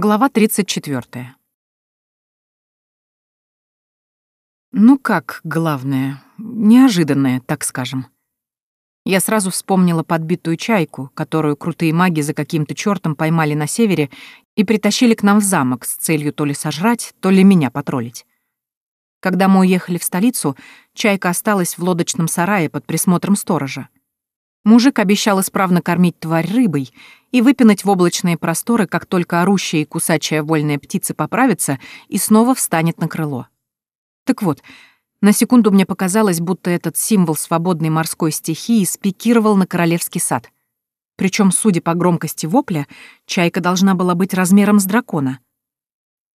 Глава 34. Ну как главное, неожиданное, так скажем. Я сразу вспомнила подбитую чайку, которую крутые маги за каким-то чёртом поймали на севере и притащили к нам в замок с целью то ли сожрать, то ли меня потроллить. Когда мы уехали в столицу, чайка осталась в лодочном сарае под присмотром сторожа. Мужик обещал исправно кормить тварь рыбой и выпинать в облачные просторы, как только орущая и кусачая вольная птица поправится и снова встанет на крыло. Так вот, на секунду мне показалось, будто этот символ свободной морской стихии спикировал на королевский сад. Причем, судя по громкости вопля, чайка должна была быть размером с дракона.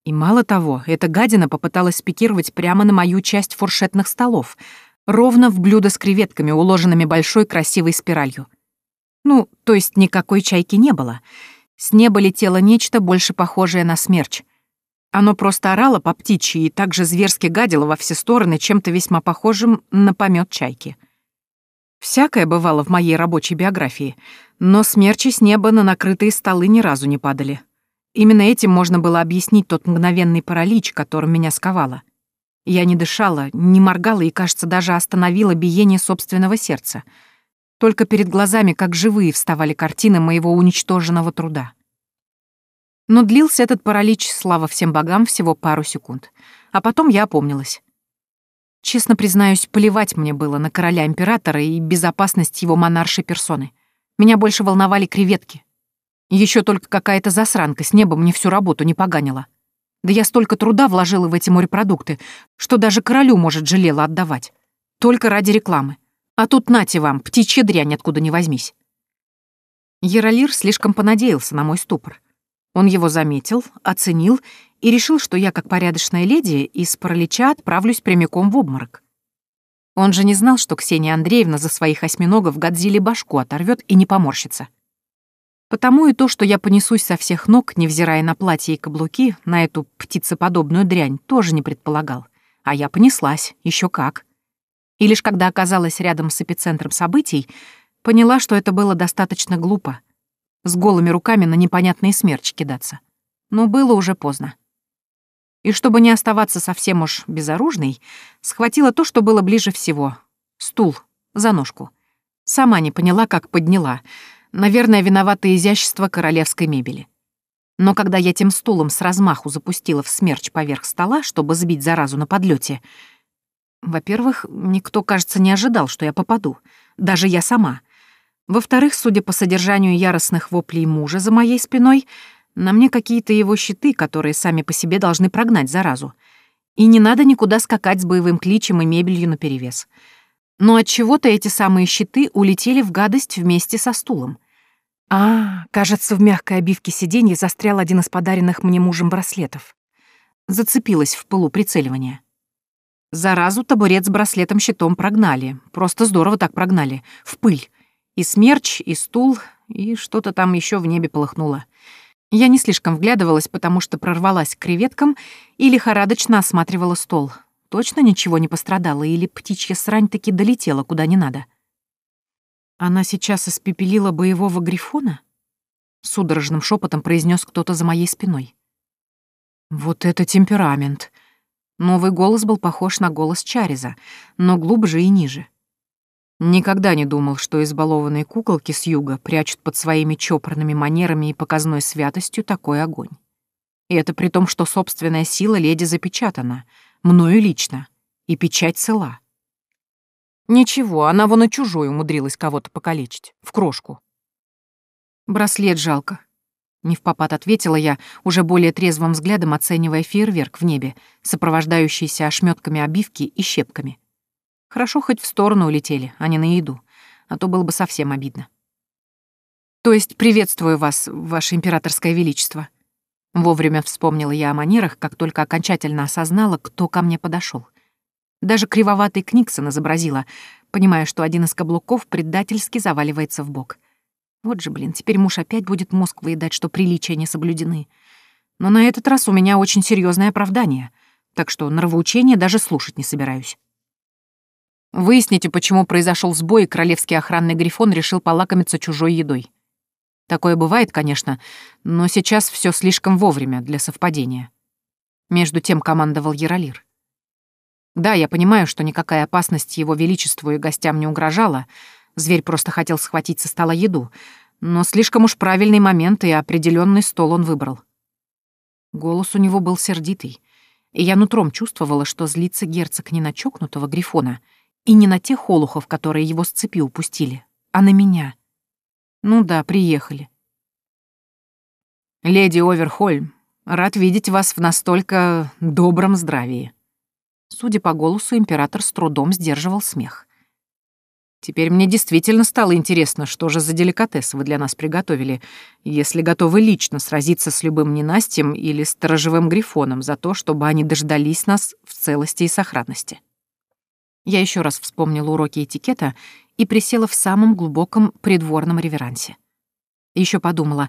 И мало того, эта гадина попыталась спикировать прямо на мою часть фуршетных столов — ровно в блюдо с креветками, уложенными большой красивой спиралью. Ну, то есть никакой чайки не было. С неба летело нечто больше похожее на смерч. Оно просто орало по птичьи и также зверски гадило во все стороны чем-то весьма похожим на помет чайки. Всякое бывало в моей рабочей биографии, но смерчи с неба на накрытые столы ни разу не падали. Именно этим можно было объяснить тот мгновенный паралич, которым меня сковало. Я не дышала, не моргала и, кажется, даже остановила биение собственного сердца. Только перед глазами, как живые, вставали картины моего уничтоженного труда. Но длился этот паралич, слава всем богам, всего пару секунд. А потом я опомнилась. Честно признаюсь, плевать мне было на короля-императора и безопасность его монаршей персоны. Меня больше волновали креветки. Еще только какая-то засранка с неба мне всю работу не поганила. Да я столько труда вложила в эти морепродукты, что даже королю, может, жалела отдавать. Только ради рекламы. А тут нате вам, птичья дрянь откуда не возьмись. Яролир слишком понадеялся на мой ступор. Он его заметил, оценил и решил, что я, как порядочная леди, из паралича отправлюсь прямиком в обморок. Он же не знал, что Ксения Андреевна за своих осьминогов Годзилле башку оторвет и не поморщится. Потому и то, что я понесусь со всех ног, невзирая на платье и каблуки, на эту птицеподобную дрянь, тоже не предполагал. А я понеслась, еще как. И лишь когда оказалась рядом с эпицентром событий, поняла, что это было достаточно глупо. С голыми руками на непонятные смерчи кидаться. Но было уже поздно. И чтобы не оставаться совсем уж безоружной, схватила то, что было ближе всего — стул, за ножку. Сама не поняла, как подняла — Наверное, виновато изящество королевской мебели. Но когда я тем стулом с размаху запустила в смерч поверх стола, чтобы сбить заразу на подлете, во-первых, никто, кажется, не ожидал, что я попаду. Даже я сама. Во-вторых, судя по содержанию яростных воплей мужа за моей спиной, на мне какие-то его щиты, которые сами по себе должны прогнать заразу. И не надо никуда скакать с боевым кличем и мебелью наперевес. Но от чего то эти самые щиты улетели в гадость вместе со стулом. А, кажется, в мягкой обивке сиденья застрял один из подаренных мне мужем браслетов. Зацепилась в пылу прицеливания. Заразу табурет с браслетом-щитом прогнали. Просто здорово так прогнали. В пыль. И смерч, и стул, и что-то там еще в небе полыхнуло. Я не слишком вглядывалась, потому что прорвалась к креветкам и лихорадочно осматривала стол. Точно ничего не пострадало, или птичья срань таки долетела куда не надо. Она сейчас испепелила боевого грифона? Судорожным шепотом произнес кто-то за моей спиной. Вот это темперамент. Новый голос был похож на голос Чариза, но глубже и ниже. Никогда не думал, что избалованные куколки с юга прячут под своими чопорными манерами и показной святостью такой огонь. И это при том, что собственная сила леди запечатана, мною лично, и печать цела. Ничего, она вон и чужой умудрилась кого-то покалечить. В крошку. Браслет жалко. Не в попад ответила я, уже более трезвым взглядом оценивая фейерверк в небе, сопровождающийся ошметками обивки и щепками. Хорошо хоть в сторону улетели, а не на еду, а то было бы совсем обидно. То есть приветствую вас, ваше императорское величество. Вовремя вспомнила я о манерах, как только окончательно осознала, кто ко мне подошел. Даже кривоватый Книксон изобразила, понимая, что один из каблуков предательски заваливается в бок. Вот же, блин, теперь муж опять будет мозг выедать, что приличия не соблюдены. Но на этот раз у меня очень серьезное оправдание, так что нравоучения даже слушать не собираюсь. Выясните, почему произошел сбой, и королевский охранный грифон решил полакомиться чужой едой. Такое бывает, конечно, но сейчас все слишком вовремя для совпадения. Между тем командовал Яролир. Да, я понимаю, что никакая опасность его величеству и гостям не угрожала. Зверь просто хотел схватить со стола еду, но слишком уж правильный момент и определенный стол он выбрал. Голос у него был сердитый, и я нутром чувствовала, что злится герцог не на чокнутого Грифона и не на тех олухов, которые его с цепи упустили, а на меня. Ну да, приехали. «Леди Оверхольм, рад видеть вас в настолько добром здравии». Судя по голосу, император с трудом сдерживал смех. «Теперь мне действительно стало интересно, что же за деликатес вы для нас приготовили, если готовы лично сразиться с любым ненастьем или сторожевым грифоном за то, чтобы они дождались нас в целости и сохранности». Я еще раз вспомнила уроки этикета и присела в самом глубоком придворном реверансе. Еще подумала,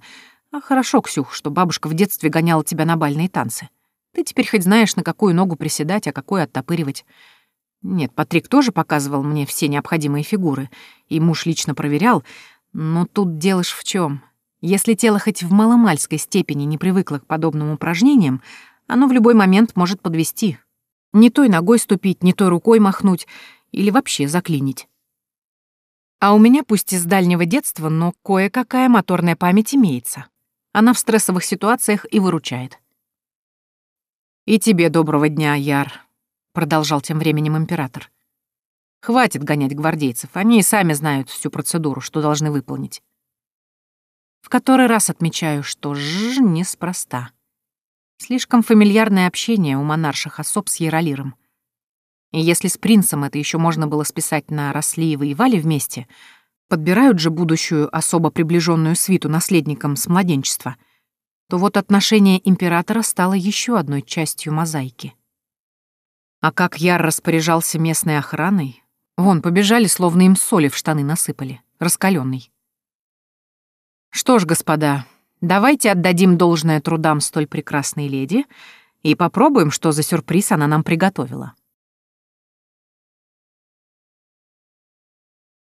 а хорошо, Ксюх, что бабушка в детстве гоняла тебя на бальные танцы. Ты теперь хоть знаешь, на какую ногу приседать, а какую оттопыривать. Нет, Патрик тоже показывал мне все необходимые фигуры, и муж лично проверял, но тут делаешь в чем? Если тело хоть в маломальской степени не привыкло к подобным упражнениям, оно в любой момент может подвести. Не той ногой ступить, не той рукой махнуть или вообще заклинить. А у меня, пусть из дальнего детства, но кое-какая моторная память имеется. Она в стрессовых ситуациях и выручает. «И тебе доброго дня, Яр», — продолжал тем временем император. «Хватит гонять гвардейцев, они и сами знают всю процедуру, что должны выполнить». В который раз отмечаю, что ж неспроста. Слишком фамильярное общение у монарших особ с Яролиром. И если с принцем это еще можно было списать на росли и воевали вместе, подбирают же будущую особо приближенную свиту наследникам с младенчества, то вот отношение императора стало еще одной частью мозаики. А как Яр распоряжался местной охраной, вон, побежали, словно им соли в штаны насыпали, раскаленный. Что ж, господа, давайте отдадим должное трудам столь прекрасной леди и попробуем, что за сюрприз она нам приготовила.